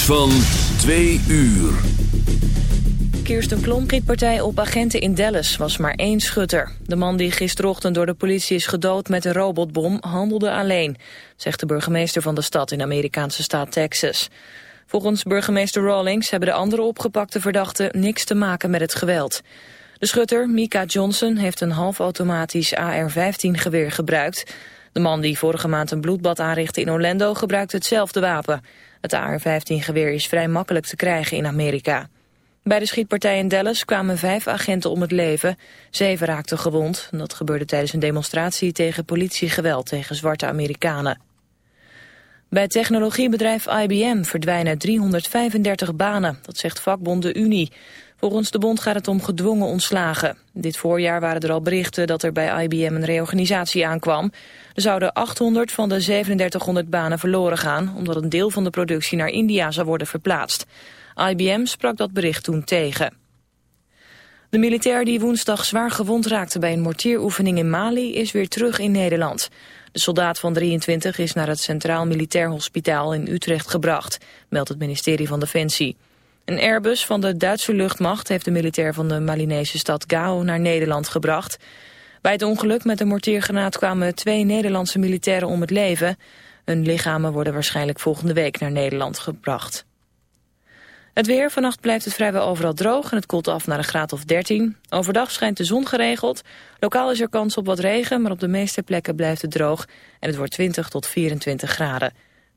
van 2 uur. Kirsten Klomprietpartij op agenten in Dallas was maar één schutter. De man die gisterochtend door de politie is gedood met een robotbom handelde alleen, zegt de burgemeester van de stad in de Amerikaanse staat Texas. Volgens burgemeester Rawlings hebben de andere opgepakte verdachten niks te maken met het geweld. De schutter, Mika Johnson, heeft een halfautomatisch AR-15 geweer gebruikt. De man die vorige maand een bloedbad aanrichtte in Orlando gebruikte hetzelfde wapen. Het AR-15 geweer is vrij makkelijk te krijgen in Amerika. Bij de schietpartij in Dallas kwamen vijf agenten om het leven. Zeven raakten gewond. Dat gebeurde tijdens een demonstratie tegen politiegeweld tegen zwarte Amerikanen. Bij technologiebedrijf IBM verdwijnen 335 banen, dat zegt vakbond de Unie. Volgens de bond gaat het om gedwongen ontslagen. Dit voorjaar waren er al berichten dat er bij IBM een reorganisatie aankwam. Er zouden 800 van de 3700 banen verloren gaan... omdat een deel van de productie naar India zou worden verplaatst. IBM sprak dat bericht toen tegen. De militair die woensdag zwaar gewond raakte bij een mortieroefening in Mali... is weer terug in Nederland. De soldaat van 23 is naar het Centraal Militair Hospitaal in Utrecht gebracht... meldt het ministerie van Defensie. Een Airbus van de Duitse luchtmacht heeft de militair van de Malinese stad Gao naar Nederland gebracht. Bij het ongeluk met de mortiergranaat kwamen twee Nederlandse militairen om het leven. Hun lichamen worden waarschijnlijk volgende week naar Nederland gebracht. Het weer, vannacht blijft het vrijwel overal droog en het koelt af naar een graad of 13. Overdag schijnt de zon geregeld. Lokaal is er kans op wat regen, maar op de meeste plekken blijft het droog. En het wordt 20 tot 24 graden.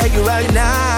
Tell you right now,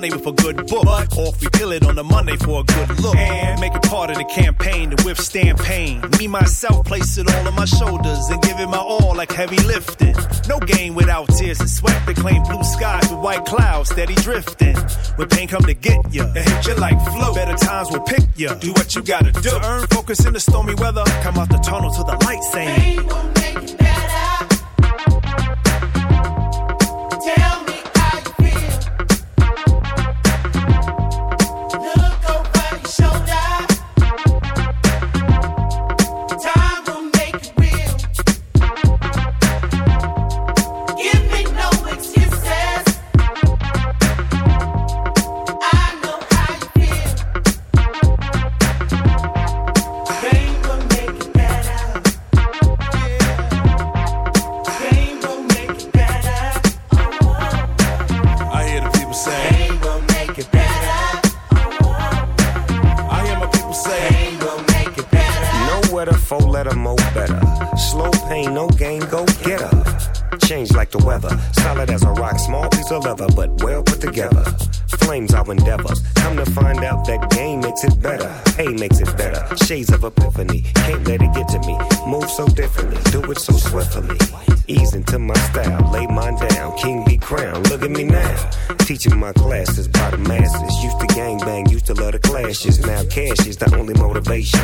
name it for good book. But we kill it on the Monday for a good look. And make it part of the campaign to withstand pain. Me, myself, place it all on my shoulders and give it my all like heavy lifting. No game without tears and sweat to claim blue skies with white clouds steady drifting. When pain come to get ya, it hit you like flow. Better times will pick ya. Do what you gotta do. To earn focus in the stormy weather. Come out the tunnel to the light saying.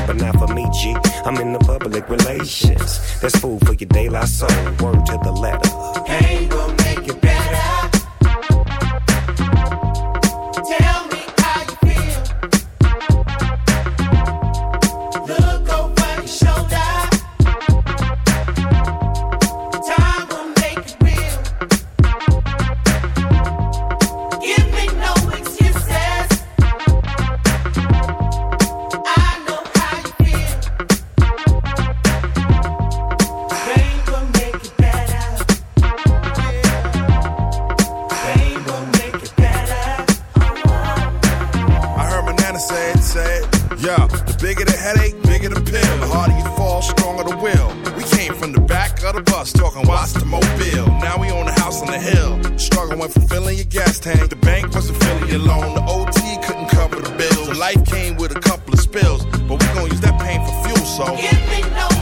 but not for me, G. I'm in the public relations. That's food for your daylight soul York and watched the mobile. Now we own a house on the hill. Struggling from filling your gas tank. The bank wasn't filling your loan. The OT couldn't cover the bills. So life came with a couple of spills. But we gon' use that pain for fuel, so. Give me no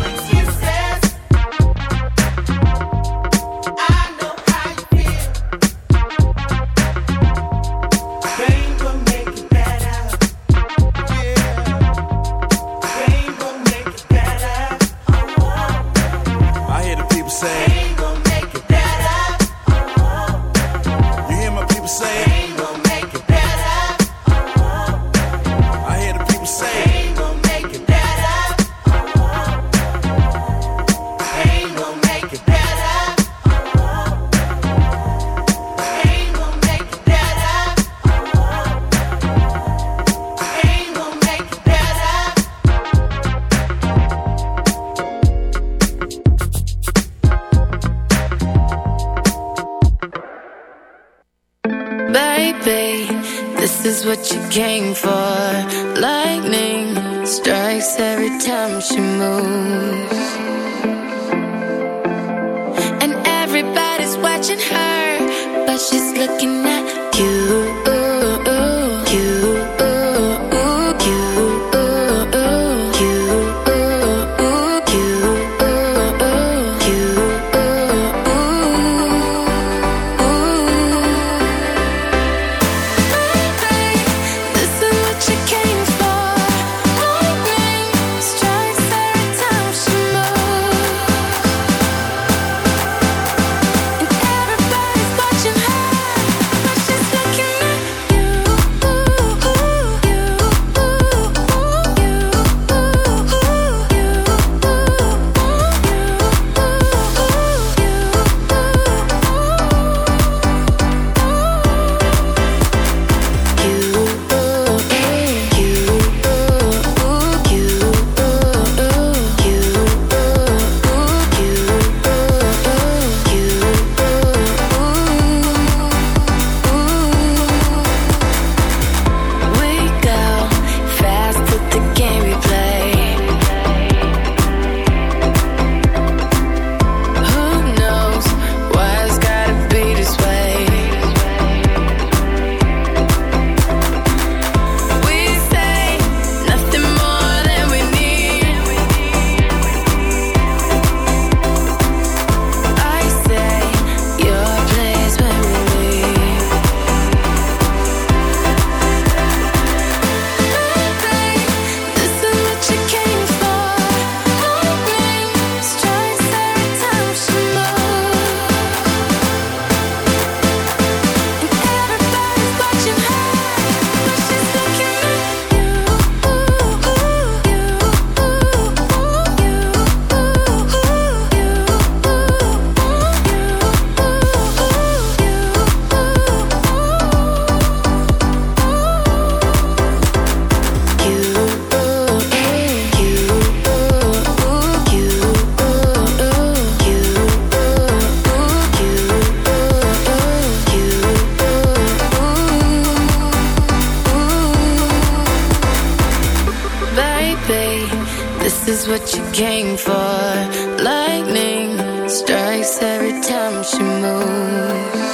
face every time she moves.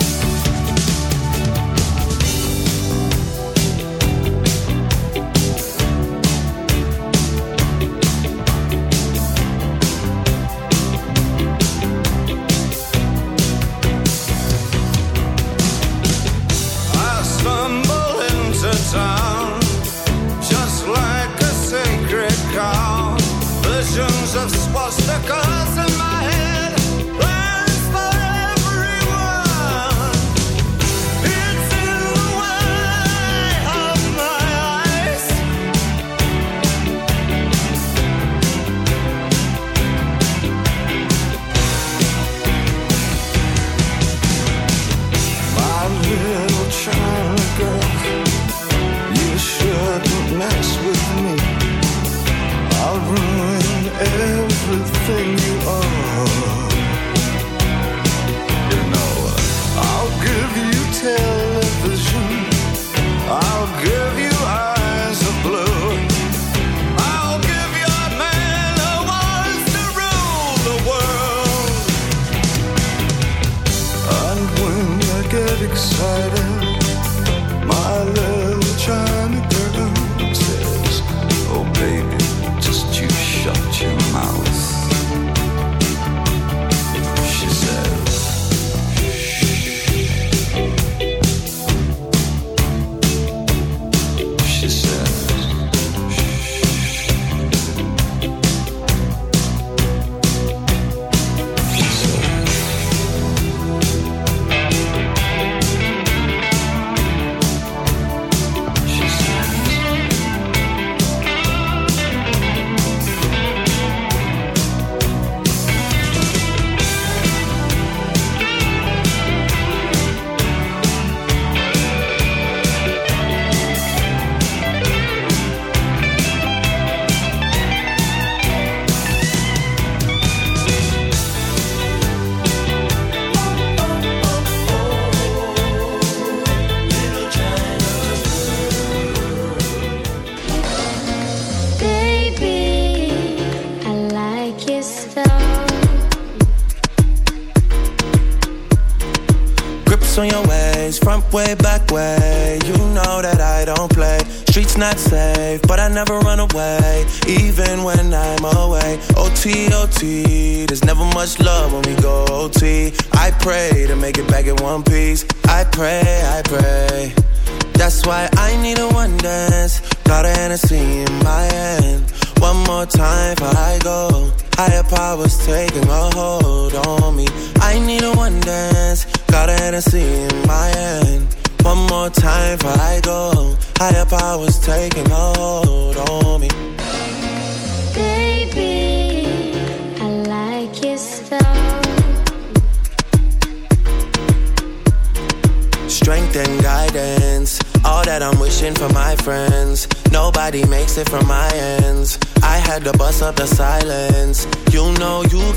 The on